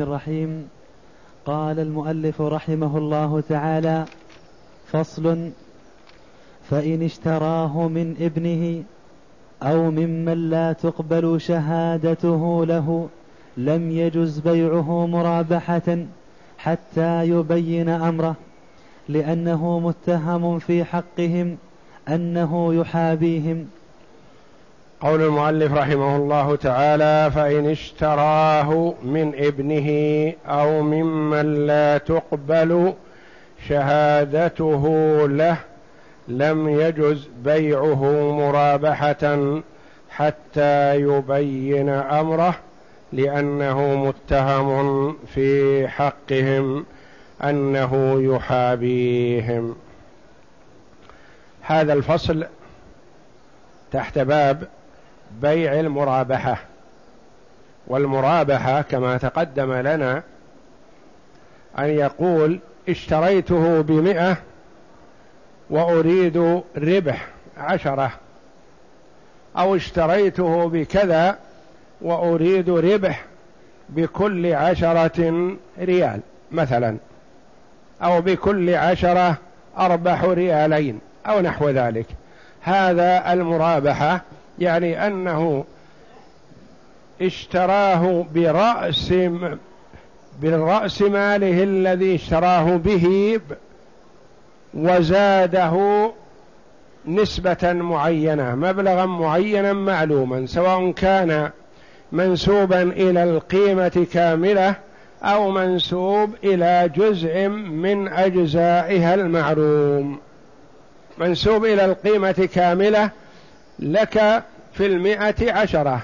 الرحيم. قال المؤلف رحمه الله تعالى فصل فإن اشتراه من ابنه أو ممن لا تقبل شهادته له لم يجز بيعه مرابحة حتى يبين أمره لأنه متهم في حقهم أنه يحابيهم. قول المؤلف رحمه الله تعالى فإن اشتراه من ابنه أو ممن لا تقبل شهادته له لم يجز بيعه مرابحة حتى يبين أمره لأنه متهم في حقهم أنه يحابيهم. هذا الفصل تحت باب بيع المرابحة. والمرابحة كما تقدم لنا أن يقول اشتريته بمئة وأريد ربح عشرة أو اشتريته بكذا وأريد ربح بكل عشرة ريال مثلا أو بكل عشرة أربح ريالين أو نحو ذلك. هذا المرابحة يعني أنه اشتراه برأس بالرأس ماله الذي اشتراه به وزاده نسبة معينة مبلغا معينا معلوما سواء كان منسوبا إلى القيمة كاملة أو منسوب إلى جزء من أجزائها المعلوم. منسوب إلى القيمة كاملة لك في المئة عشرة.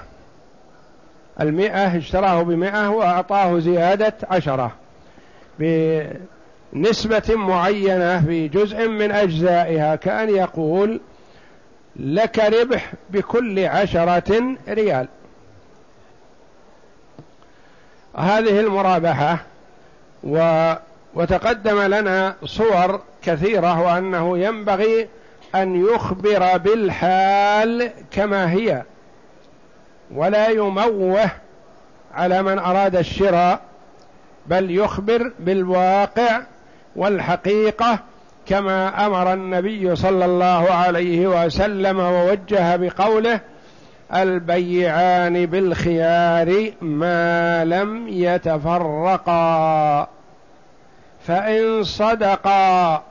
المئة اشتراه بمئة وأعطاه زيادة عشرة. بنسبة معينة في جزء من أجزائها كأن يقول لك ربح بكل عشرة ريال. هذه المرابحة و وتقدم لنا صور كثيرة وأنه ينبغي أن يخبر بالحال كما هي ولا يموه على من أراد الشراء بل يخبر بالواقع والحقيقة كما أمر النبي صلى الله عليه وسلم ووجه بقوله البيعان بالخيار ما لم يتفرقا. فإن صدقا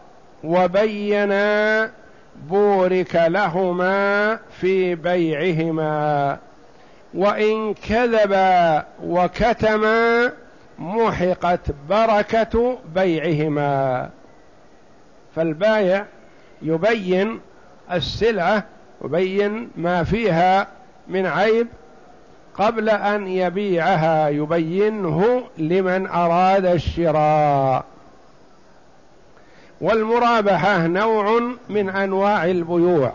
وبينا بورك لهما في بيعهما. وإن كذبا وكتما محقت بركة بيعهما. فالبايع يبين السلعة يبين ما فيها من عيب قبل أن يبيعها يبينه لمن أراد الشراء. والمرابحة نوع من أنواع البيوع.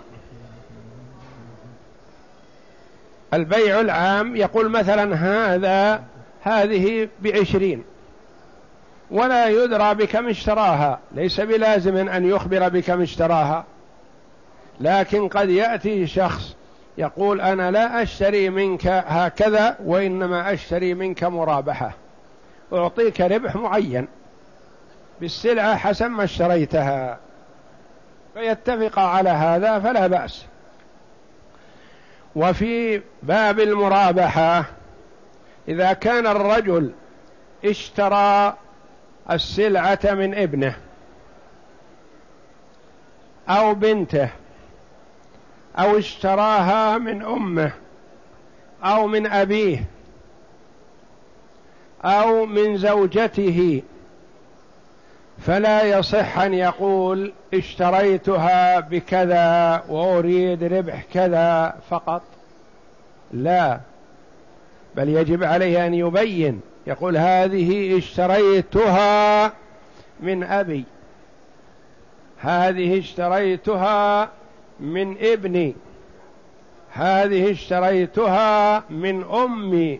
البيع العام يقول مثلا هذا هذه بعشرين ولا يدرى بكم اشتراها. ليس بلازم أن يخبر بكم اشتراها لكن قد يأتي شخص يقول أنا لا أشتري منك هكذا وإنما أشتري منك مرابحة. أعطيك ربح معين. بالسلعة حسب ما اشتريتها. فيتفق على هذا فلا بأس. وفي باب المرابحة إذا كان الرجل اشترى السلعة من ابنه أو بنته أو اشتراها من أمه أو من أبيه أو من زوجته فلا يصح أن يقول اشتريتها بكذا وأريد ربح كذا فقط. لا. بل يجب عليه أن يبين يقول هذه اشتريتها من أبي. هذه اشتريتها من ابني. هذه اشتريتها من أمي.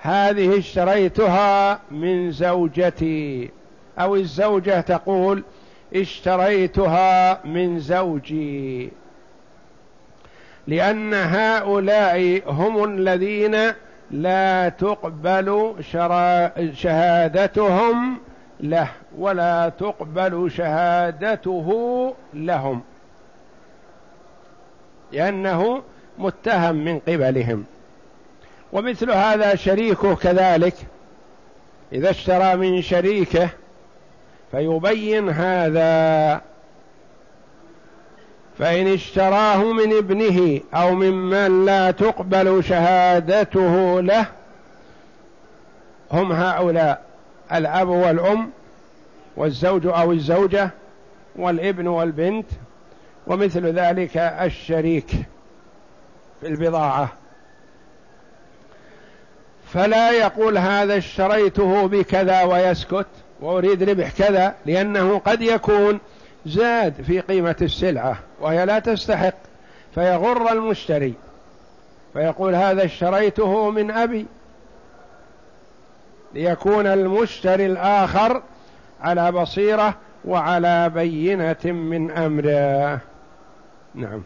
هذه اشتريتها من زوجتي. أو الزوجة تقول اشتريتها من زوجي. لأن هؤلاء هم الذين لا تقبل شهادتهم له ولا تقبل شهادته لهم. لأنه متهم من قبلهم. ومثل هذا شريكه كذلك. إذا اشترى من شريكه فيبين هذا فإن اشتراه من ابنه أو ممن لا تقبل شهادته له هم هؤلاء الأب والأم والزوج أو الزوجة والابن والبنت ومثل ذلك الشريك في البضاعة. فلا يقول هذا اشتريته بكذا ويسكت. وأريد ربح كذا لأنه قد يكون زاد في قيمة السلعة وهي لا تستحق فيغر المشتري فيقول هذا اشتريته من أبي ليكون المشتري الآخر على بصيرة وعلى بينة من أمره. نعم.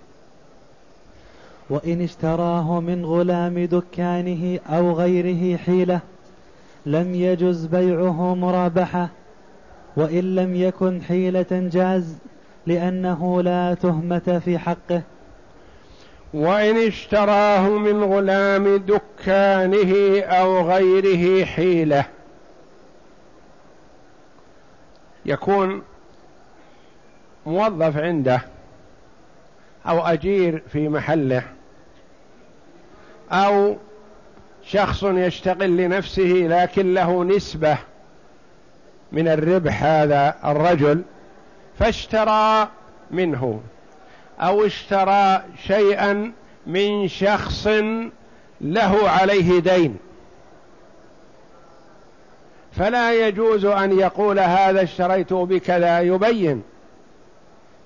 وإن اشتراه من غلام دكانه أو غيره حيلة لم يجز بيعه مرابحة وإن لم يكن حيلة جاز لأنه لا تهمة في حقه. وإن اشتراه من غلام دكانه أو غيره حيلة. يكون موظف عنده أو أجير في محله أو شخص يشتغل لنفسه لكن له نسبة من الربح هذا الرجل فاشترى منه أو اشترى شيئا من شخص له عليه دين. فلا يجوز أن يقول هذا اشتريته بكذا يبين.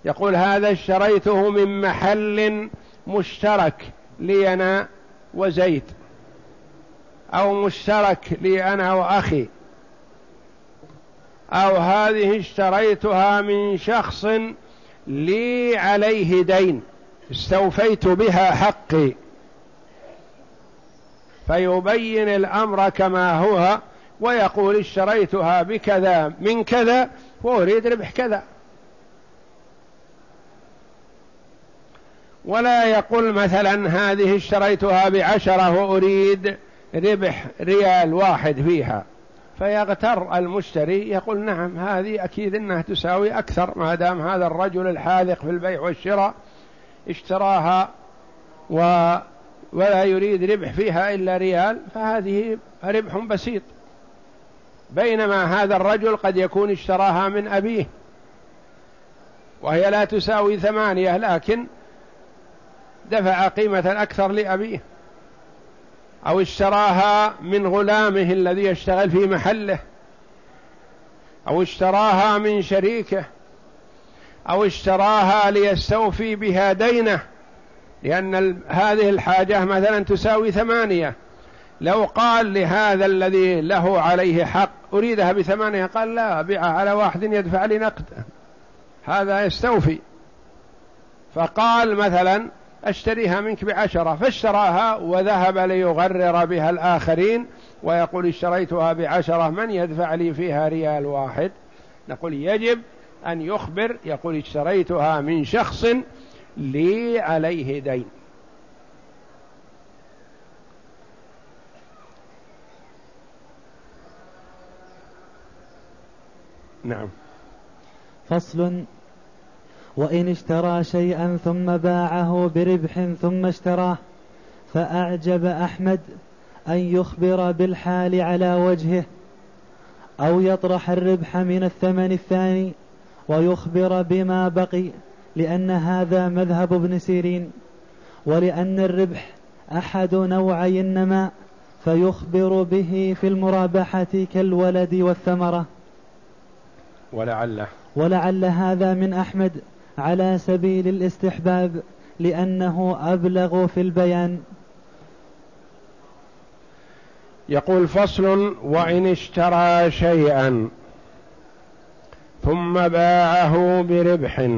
يقول هذا اشتريته من محل مشترك لي أنا وزيد. أو مشترك لي أنا وأخي. أو هذه اشتريتها من شخص لي عليه دين استوفيت بها حقي. فيبين الأمر كما هو ويقول اشتريتها بكذا من كذا وأريد ربح كذا. ولا يقول مثلا هذه اشتريتها بعشرة وأريد ربح ريال واحد فيها فيغتر المشتري يقول نعم هذه أكيد أنها تساوي أكثر ما دام هذا الرجل الحاذق في البيع والشراء اشتراها و ولا يريد ربح فيها إلا ريال فهذه ربح بسيط. بينما هذا الرجل قد يكون اشتراها من أبيه وهي لا تساوي ثمانية لكن دفع قيمة أكثر لأبيه. أو اشتراها من غلامه الذي يشتغل في محله أو اشتراها من شريكه أو اشتراها ليستوفي بها دينه لأن هذه الحاجة مثلا تساوي ثمانية. لو قال لهذا الذي له عليه حق أريدها بثمانية قال لا بيعها على واحد يدفع لي نقد. هذا يستوفي. فقال مثلا أشتريها منك بعشرة فاشتراها وذهب ليغرر بها الآخرين ويقول اشتريتها بعشرة من يدفع لي فيها ريال واحد؟ نقول يجب أن يخبر يقول اشتريتها من شخص لي عليه دين. نعم. فصل وإن اشترى شيئا ثم باعه بربح ثم اشتراه فأعجب أحمد أن يخبر بالحال على وجهه أو يطرح الربح من الثمن الثاني ويخبر بما بقي لأن هذا مذهب ابن سيرين ولأن الربح أحد نوعي النماء فيخبر به في المرابحة كالولد والثمرة. ولعل ولعل هذا من أحمد على سبيل الاستحباب لأنه أبلغ في البيان. يقول فصل وإن اشترى شيئا ثم باعه بربح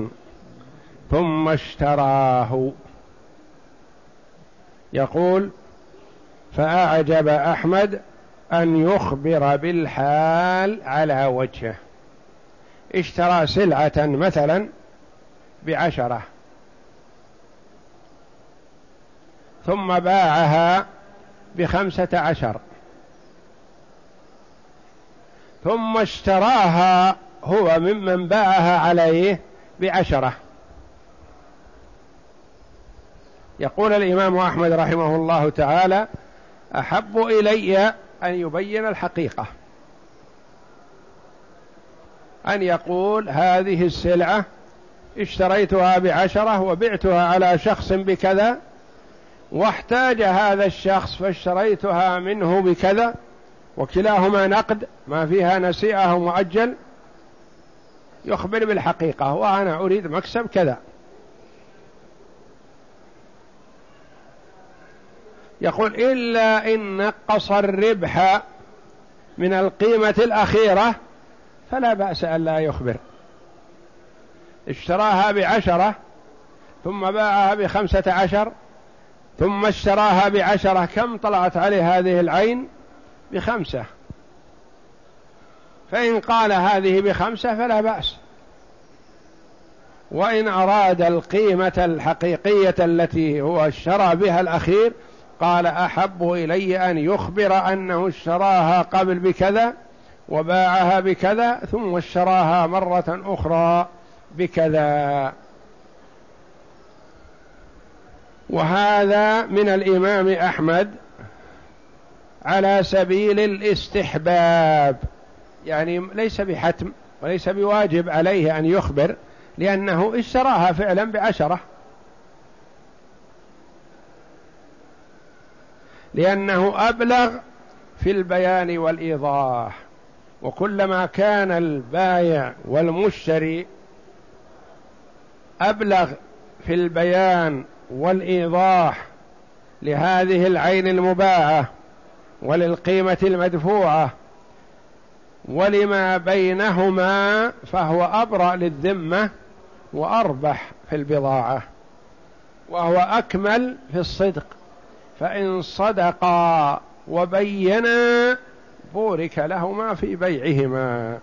ثم اشتراه. يقول فأعجب أحمد أن يخبر بالحال على وجهه. اشترى سلعة مثلا بعشرة. ثم باعها بخمسة عشر. ثم اشتراها هو ممن باعها عليه بعشرة. يقول الإمام أحمد رحمه الله تعالى أحب إلي أن يبين الحقيقة. أن يقول هذه السلعة اشتريتها بعشرة وبعتها على شخص بكذا واحتاج هذا الشخص فاشتريتها منه بكذا وكلاهما نقد ما فيها نسيئة مؤجل يخبر بالحقيقة وأنا أريد مكسب كذا. يقول إلا إن نقص الربح من القيمة الأخيرة فلا بأس أن لا يخبر. اشتراها بعشرة ثم باعها بخمسة عشر ثم اشتراها بعشرة كم طلعت عليه هذه العين؟ بخمسة. فإن قال هذه بخمسة فلا بأس. وإن أراد القيمة الحقيقية التي هو اشترى بها الأخير قال أحب إلي أن يخبر أنه اشتراها قبل بكذا وباعها بكذا ثم اشتراها مرة أخرى. بكذا. وهذا من الإمام أحمد على سبيل الاستحباب. يعني ليس بحتم وليس بواجب عليه أن يخبر لأنه اشتراها فعلا بعشرة. لأنه أبلغ في البيان والإيضاح. وكلما كان البايع والمشتري أبلغ في البيان والإيضاح لهذه العين المباعة وللقيمة المدفوعة ولما بينهما فهو أبرأ للذمة وأربح في البضاعة وهو أكمل في الصدق. فإن صدقا وبينا بورك لهما في بيعهما.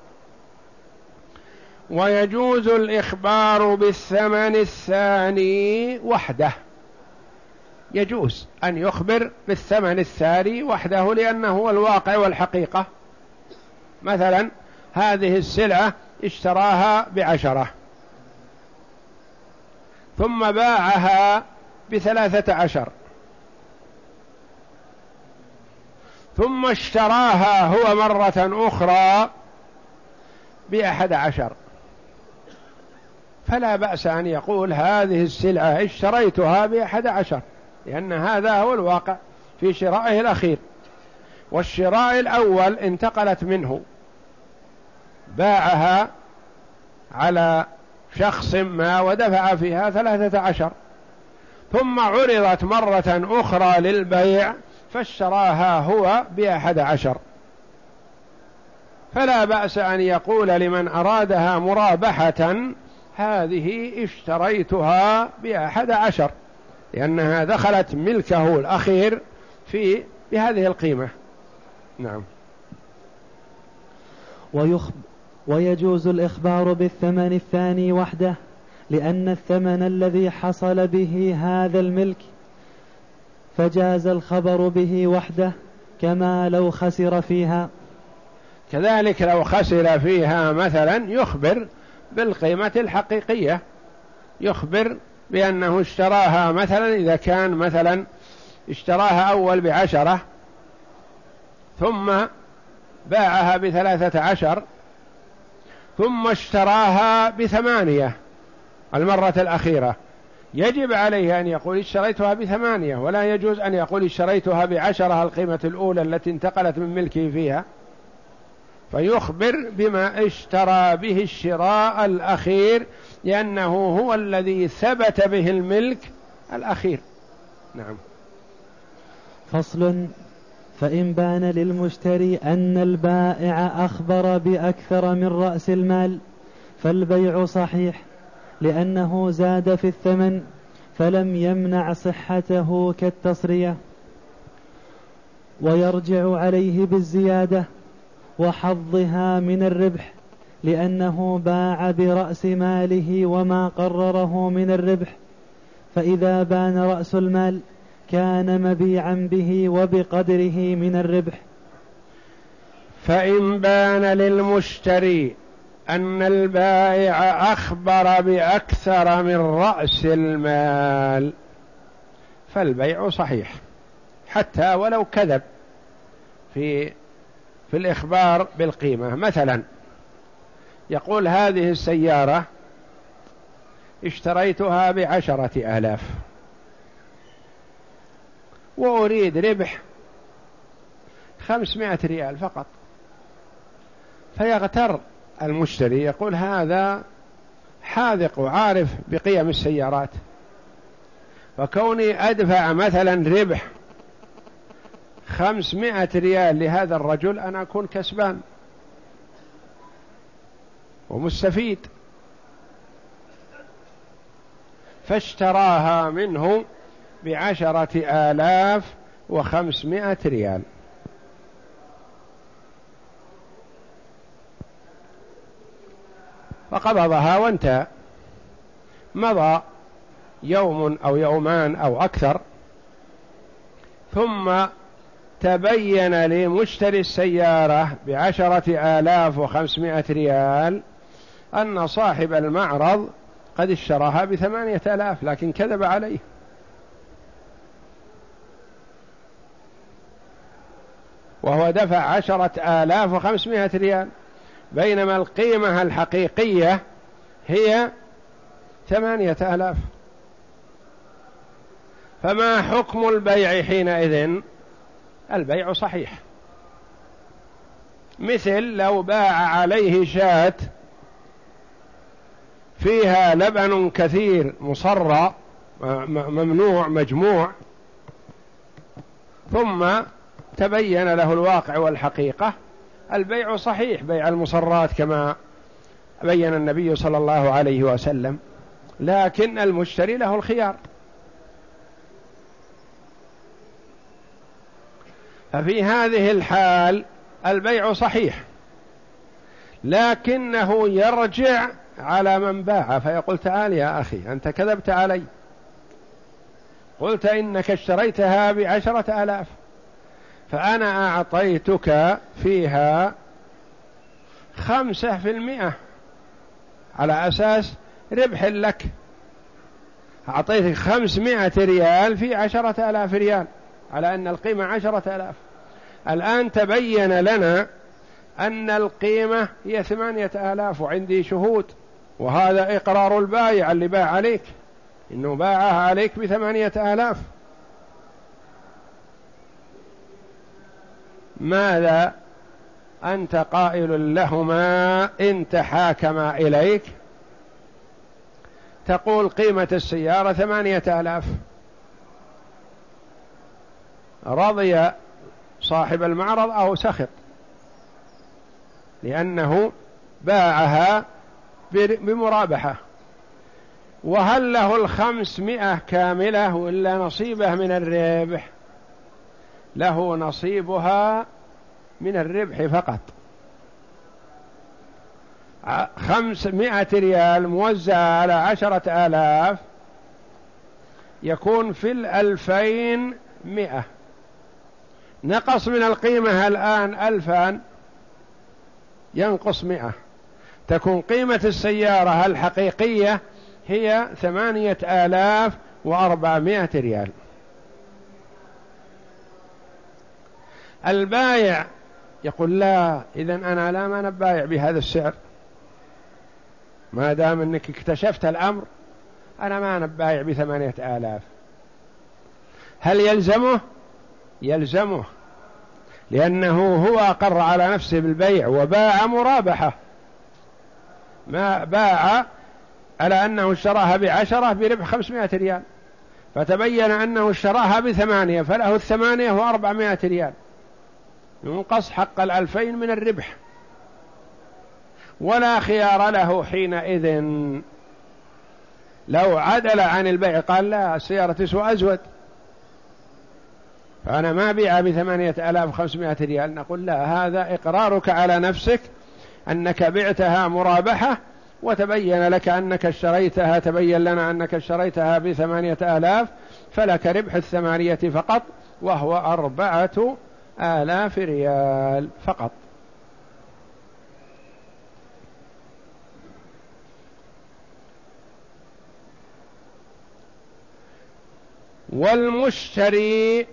ويجوز الإخبار بالثمن الثاني وحده. يجوز أن يخبر بالثمن الثاني وحده لأنه هو الواقع والحقيقة. مثلا هذه السلعة اشتراها بعشرة ثم باعها بثلاثة عشر ثم اشتراها هو مرة أخرى بأحد عشر. فلا بأس أن يقول هذه السلعة اشتريتها بأحد عشر لأن هذا هو الواقع في شرائه الأخير. والشراء الأول انتقلت منه باعها على شخص ما ودفع فيها ثلاثة عشر. ثم عرضت مرة أخرى للبيع فاشتراها هو بأحد عشر. فلا بأس أن يقول لمن أرادها مرابحة هذه اشتريتها بأحد عشر لأنها دخلت ملكه الأخير في بهذه القيمة. نعم. ويخب ويجوز الإخبار بالثمن الثاني وحده لأن الثمن الذي حصل به هذا الملك فجاز الخبر به وحده كما لو خسر فيها. كذلك لو خسر فيها مثلا يخبر بالقيمة الحقيقية. يخبر بأنه اشتراها مثلا إذا كان مثلا اشتراها أول بعشرة ثم باعها بثلاثة عشر ثم اشتراها بثمانية المرة الأخيرة. يجب عليه أن يقول اشتريتها بثمانية ولا يجوز أن يقول اشتريتها بعشرة القيمة الأولى التي انتقلت من ملكه فيها. فيخبر بما اشترى به الشراء الأخير لأنه هو الذي ثبت به الملك الأخير. نعم. فصل. فإن بان للمشتري أن البائع أخبر بأكثر من رأس المال فالبيع صحيح لأنه زاد في الثمن, فلم يمنع صحته كالتصرية. ويرجع عليه بالزيادة وحظها من الربح لأنه باع برأس ماله وما قرره من الربح. فإذا بان رأس المال كان مبيعا به وبقدره من الربح. فإن بان للمشتري أن البائع أخبر بأكثر من رأس المال فالبيع صحيح حتى ولو كذب في في الإخبار بالقيمة. مثلا يقول هذه السيارة اشتريتها بعشرة آلاف وأريد ربح خمسمائة ريال فقط. فيغتر المشتري يقول هذا حاذق وعارف بقيم السيارات. فكوني أدفع مثلا ربح خمسمائة ريال لهذا الرجل أنا أكون كسبان. ومستفيد. فاشتراها منه بعشرة آلاف وخمسمائة ريال. فقبضها وانتهى. مضى يوم أو يومان أو أكثر. ثم تبين لمشتري السيارة بعشرة آلاف وخمسمائة ريال أن صاحب المعرض قد اشتراها بثمانية آلاف لكن كذب عليه. وهو دفع عشرة آلاف وخمسمائة ريال. بينما القيمة الحقيقية هي ثمانية آلاف. فما حكم البيع حينئذ؟ البيع صحيح. مثل لو باع عليه شاة فيها لبن كثير مصرى ممنوع مجموع ثم تبين له الواقع والحقيقة البيع صحيح بيع المصرات كما بين النبي صلى الله عليه وسلم لكن المشتري له الخيار. ففي هذه الحال البيع صحيح لكنه يرجع على من باع فيقول تعال يا أخي أنت كذبت علي. قلت إنك اشتريتها بعشرة آلاف فأنا أعطيتك فيها خمسة في المئة على أساس ربح لك. أعطيتك خمسمائة ريال في عشرة آلاف ريال على أن القيمة عشرة آلاف. الآن تبين لنا أن القيمة هي ثمانية آلاف وعندي شهود وهذا إقرار البايع اللي باع عليك. إنه باعها عليك بثمانية آلاف. ماذا أنت قائل لهما إن تحاكما إليك؟ تقول قيمة السيارة ثمانية آلاف. رضي صاحب المعرض أو سخط. لأنه باعها بمرابحة. وهل له الخمسمائة كاملة ولا نصيبه من الربح؟ له نصيبها من الربح فقط. خمسمائة ريال موزعة على عشرة آلاف يكون في الألفين مئة. نقص من القيمة الآن ألفا ينقص مئة. تكون قيمة السيارة الحقيقية هي ثمانية آلاف وأربعمائة ريال. البايع يقول لا إذا أنا لا ما نبايع بهذا السعر. ما دام أنك اكتشفت الأمر أنا ما نبايع بثمانية آلاف. هل يلزمه؟ يلزمه. لأنه هو أقر على نفسه بالبيع وباع مرابحة. ما باع على أنه اشتراها بعشرة بربح خمسمائة ريال. فتبين أنه اشتراها بثمانية فله الثمانية وأربعمائة ريال. ينقص حق الألفين من الربح. ولا خيار له حينئذ. لو عدل عن البيع قال لا السيارة تسوى أزود. فأنا ما بيع بثمانية آلاف خمسمائة ريال. نقول لا هذا إقرارك على نفسك أنك بعتها مرابحة وتبين لك أنك اشتريتها تبين لنا أنك اشتريتها بثمانية آلاف فلك ربح الثمانية فقط وهو أربعة آلاف ريال فقط. والمشتري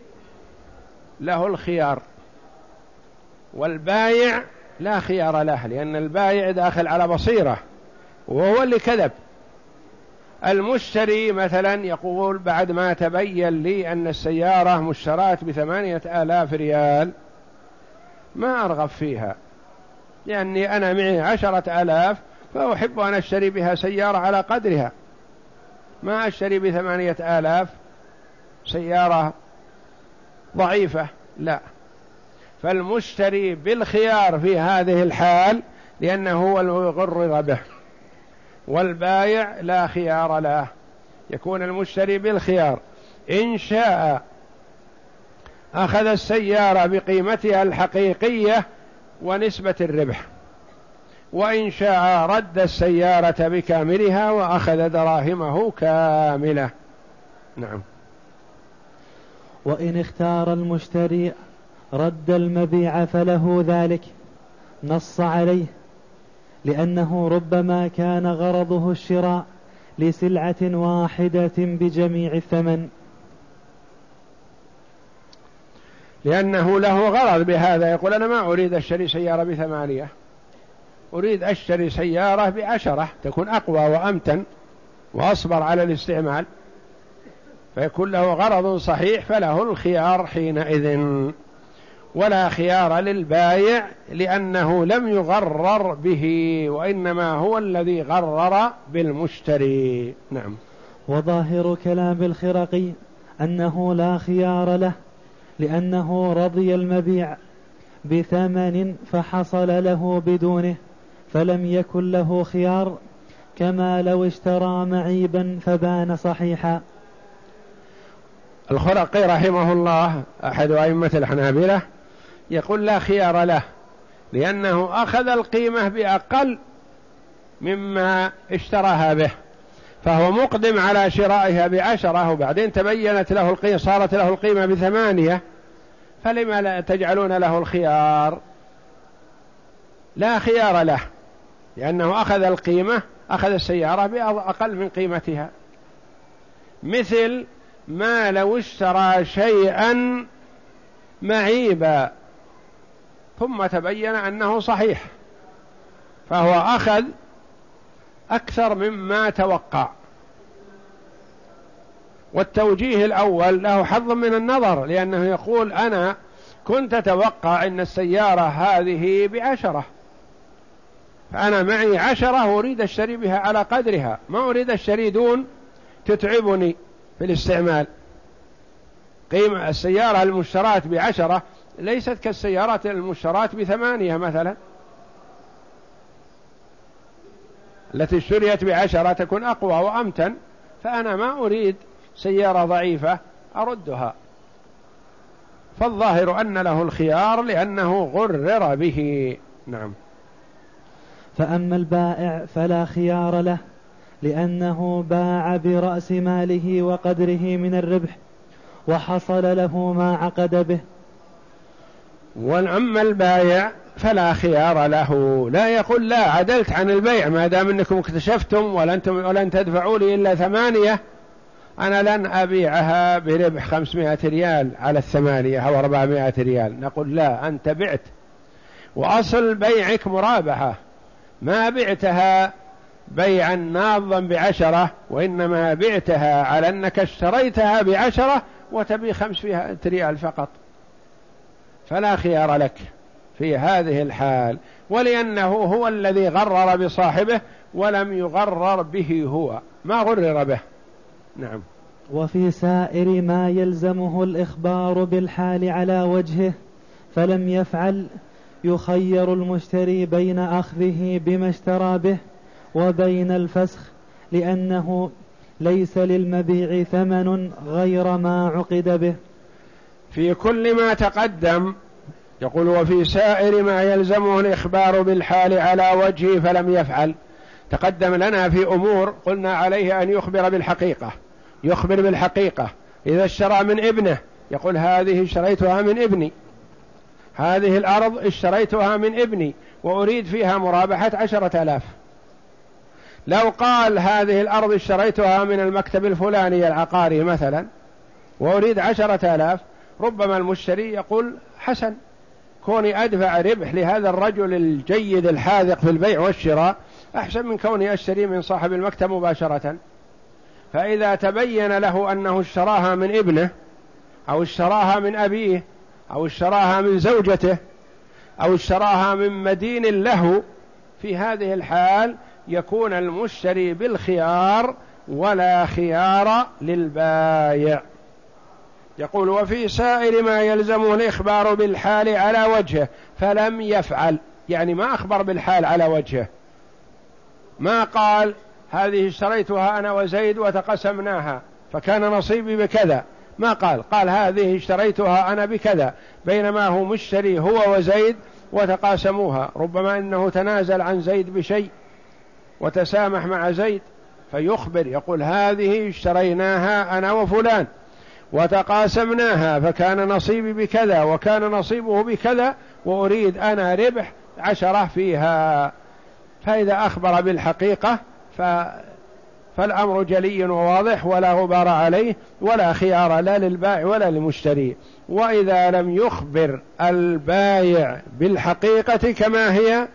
له الخيار. والبايع لا خيار له لأن البايع داخل على بصيرة وهو اللي كذب المشتري مثلا يقول بعد ما تبين لي أن السيارة مشترات بثمانية آلاف ريال ما أرغب فيها لأني أنا معي عشرة آلاف فأحب أن أشتري بها سيارة على قدرها. ما أشتري بثمانية آلاف سيارة ضعيفة لا. فالمشتري بالخيار في هذه الحال لأنه هو الغرر به. والبايع لا خيار له. يكون المشتري بالخيار. إن شاء أخذ السيارة بقيمتها الحقيقية ونسبة الربح. وإن شاء رد السيارة بكاملها وأخذ دراهمه كاملة. نعم. وإن اختار المشتري رد المبيع فله ذلك نص عليه لأنه ربما كان غرضه الشراء لسلعة واحدة بجميع الثمن. لأنه له غرض بهذا. يقول أنا ما أريد أشتري سيارة بثمانية أريد أشتري سيارة بعشرة تكون أقوى وأمتن وأصبر على الاستعمال. فيكون له غرض صحيح فله الخيار حينئذ. ولا خيار للبايع لأنه لم يغرر به وإنما هو الذي غرر بالمشتري. نعم. وظاهر كلام الخرقي أنه لا خيار له لأنه رضي المبيع بثمن فحصل له بدونه فلم يكن له خيار كما لو اشترى معيبا فبان صحيحا. الخرقي رحمه الله أحد أئمة الحنابلة يقول لا خيار له لأنه أخذ القيمة بأقل مما اشتراها به فهو مقدم على شرائها بعشرة وبعدين تبينت له القيمة صارت له القيمة بثمانية فلما لا تجعلون له الخيار؟ لا خيار له لأنه أخذ القيمة أخذ السيارة بأقل من قيمتها. مثل ما لو اشترى شيئا معيبا ثم تبين أنه صحيح فهو أخذ أكثر مما توقع. والتوجيه الأول له حظ من النظر لأنه يقول أنا كنت أتوقع أن السيارة هذه بعشرة فأنا معي عشرة أريد أشتري بها على قدرها ما أريد أشتري دون تتعبني. في الاستعمال. قيمة السيارة المشترات بعشرة ليست كالسيارات المشترات بثمانية مثلا. التي اشتريت بعشرة تكون أقوى وأمتن فأنا ما أريد سيارة ضعيفة أردها. فالظاهر أن له الخيار لأنه غرر به. نعم. فأما البائع فلا خيار له لأنه باع برأس ماله وقدره من الربح وحصل له ما عقد به. وأما البايع فلا خيار له. لا يقول لا عدلت عن البيع ما دام انكم اكتشفتم ولن ولن تدفعوا لي إلا ثمانية أنا لن أبيعها بربح خمسمائة ريال على الثمانية أو أربعمائة ريال. نقول لا أنت بعت. وأصل بيعك مرابحة. ما بعتها بيعا ناضا بعشرة وإنما بعتها على أنك اشتريتها بعشرة وتبي خمسمائة ريال فقط. فلا خيار لك في هذه الحال ولأنه هو الذي غرر بصاحبه ولم يغرر به هو. ما غرر به. نعم. وفي سائر ما يلزمه الإخبار بالحال على وجهه فلم يفعل يخير المشتري بين أخذه بما اشترى به. وبين الفسخ لأنه ليس للمبيع ثمن غير ما عقد به. في كل ما تقدم يقول وفي سائر ما يلزمه الإخبار بالحال على وجهه فلم يفعل. تقدم لنا في أمور قلنا عليه أن يخبر بالحقيقة يخبر بالحقيقة. إذا اشترى من ابنه يقول هذه اشتريتها من ابني. هذه الأرض اشتريتها من ابني وأريد فيها مرابحة عشرة آلاف. لو قال هذه الأرض اشتريتها من المكتب الفلاني العقاري مثلا وأريد عشرة آلاف ربما المشتري يقول حسن كوني أدفع ربح لهذا الرجل الجيد الحاذق في البيع والشراء أحسن من كوني أشتري من صاحب المكتب مباشرة. فإذا تبين له أنه اشتراها من ابنه أو اشتراها من أبيه أو اشتراها من زوجته أو اشتراها من مدين له في هذه الحال يكون المشتري بالخيار ولا خيار للبايع. يقول وفي سائر ما يلزمه الإخبار بالحال على وجهه فلم يفعل. يعني ما أخبر بالحال على وجهه. ما قال هذه اشتريتها أنا وزيد وتقسمناها فكان نصيبي بكذا. ما قال؟ قال هذه اشتريتها أنا بكذا بينما هو مشتري هو وزيد وتقاسموها. ربما إنه تنازل عن زيد بشيء. وتسامح مع زيد فيخبر يقول هذه اشتريناها أنا وفلان وتقاسمناها فكان نصيبي بكذا وكان نصيبه بكذا وأريد أنا ربح عشرة فيها. فإذا أخبر بالحقيقة ف فالأمر جلي وواضح ولا غبار عليه ولا خيار لا للبائع ولا للمشتري. وإذا لم يخبر البايع بالحقيقة كما هي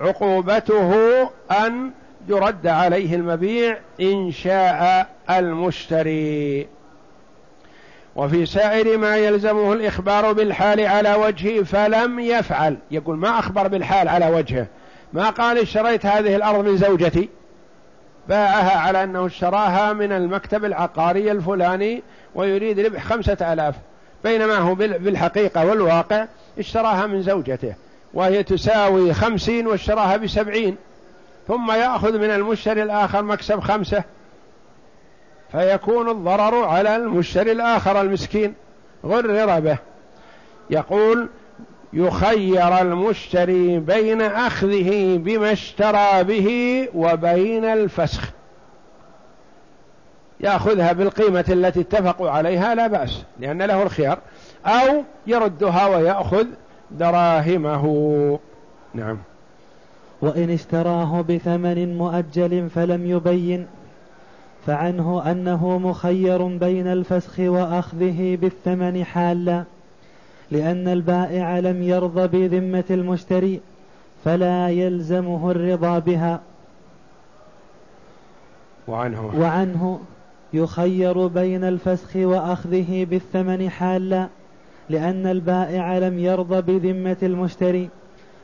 فعقوبته أن يرد عليه المبيع إن شاء المشتري. وفي سائر ما يلزمه الإخبار بالحال على وجهه فلم يفعل. يقول ما أخبر بالحال على وجهه؟ ما قال اشتريت هذه الأرض من زوجتي. باعها على أنه اشتراها من المكتب العقاري الفلاني ويريد ربح خمسة آلاف. بينما هو بالحقيقة والواقع اشتراها من زوجته. وهي تساوي خمسين واشتراها بسبعين ثم يأخذ من المشتري الآخر مكسب خمسة فيكون الضرر على المشتري الآخر المسكين غرر به. يقول يخير المشتري بين أخذه بما اشترى به وبين الفسخ. يأخذها بالقيمة التي اتفقوا عليها لا بأس لأن له الخيار. أو يردها ويأخذ دراهمه. نعم. وإن اشتراه بثمن مؤجل فلم يبين فعنه أنه مخير بين الفسخ وأخذه بالثمن حالا لأن البائع لم يرضى بذمة المشتري فلا يلزمه الرضا بها. وعنه. وعنه يخير بين الفسخ وأخذه بالثمن حالا لأن البائع لم يرضى بذمة المشتري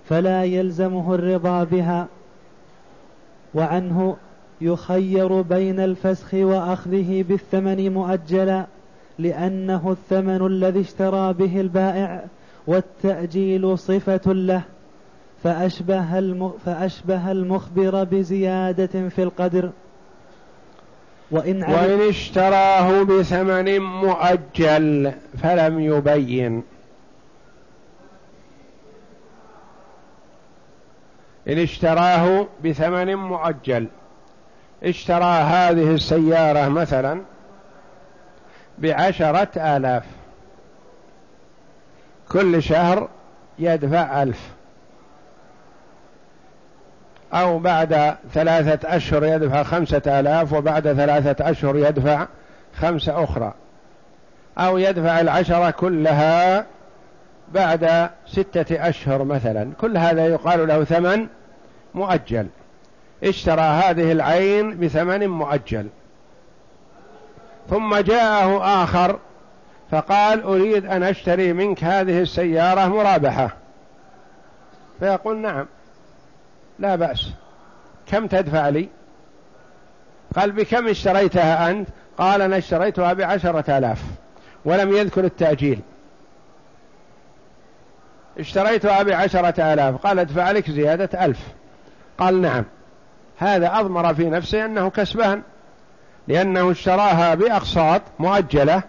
فلا يلزمه الرضا بها وعنه يخير بين الفسخ وأخذه بالثمن مؤجلا لأنه الثمن الذي اشترى به البائع والتأجيل صفة له فأشبه, فأشبه المخبر بزيادة في القدر. وإن, وإن اشتراه بثمن مؤجل فلم يبين. إن اشتراه بثمن مؤجل اشترى هذه السيارة مثلا بعشرة آلاف كل شهر يدفع ألف. أو بعد ثلاثة أشهر يدفع خمسة آلاف وبعد ثلاثة أشهر يدفع خمسة أخرى. أو يدفع العشرة كلها بعد ستة أشهر مثلا. كل هذا يقال له ثمن مؤجل. اشترى هذه العين بثمن مؤجل. ثم جاءه آخر فقال أريد أن أشتري منك هذه السيارة مرابحة. فيقول نعم. لا بأس. كم تدفع لي؟ قال بكم اشتريتها أنت؟ قال أنا اشتريتها بعشرة آلاف ولم يذكر التأجيل. اشتريتها بعشرة آلاف. قال ادفع لك زيادة ألف. قال نعم. هذا أضمر في نفسه أنه كسبان لأنه اشتراها بأقساط مؤجلة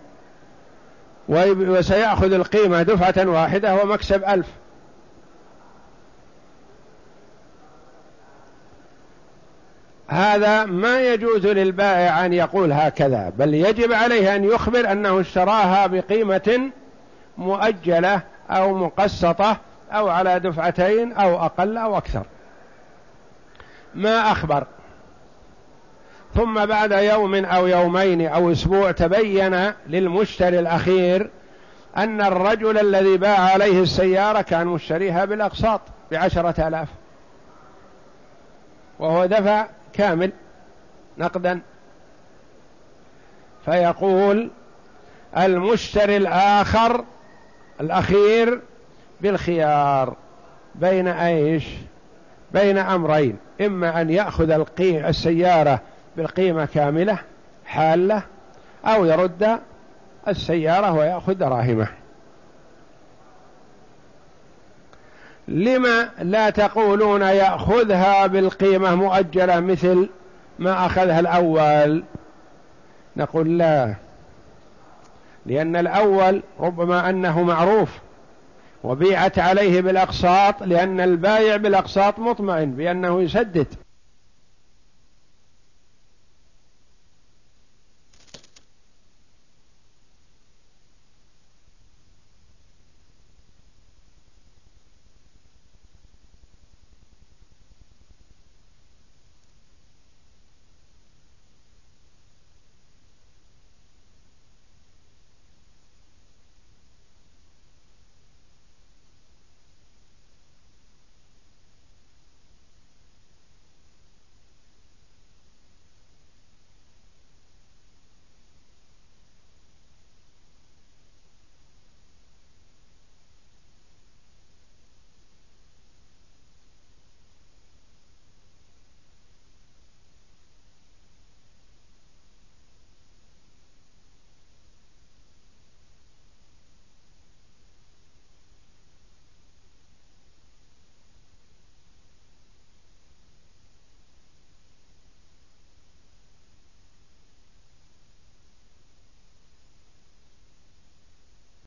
وسيأخذ القيمة دفعة واحدة ومكسب ألف. هذا ما يجوز للبائع أن يقول هكذا بل يجب عليه أن يخبر أنه اشتراها بقيمة مؤجلة أو مقسطة أو على دفعتين أو أقل أو أكثر. ما أخبر. ثم بعد يوم أو يومين أو أسبوع تبين للمشتري الأخير أن الرجل الذي باع عليه السيارة كان مشتريها بالأقساط بعشرة آلاف. وهو دفع كامل نقدا. فيقول المشتري الآخر الأخير بالخيار بين إيش؟ بين أمرين إما أن يأخذ القيم السيارة بالقيمة كاملة حالة أو يرد السيارة ويأخذ دراهمه لما لا تقولون ياخذها بالقيمة مؤجلة مثل ما أخذها الأول؟ نقول لا لأن الأول ربما أنه معروف وبيعت عليه بالأقساط لأن البايع بالأقساط مطمئن بأنه يسدد.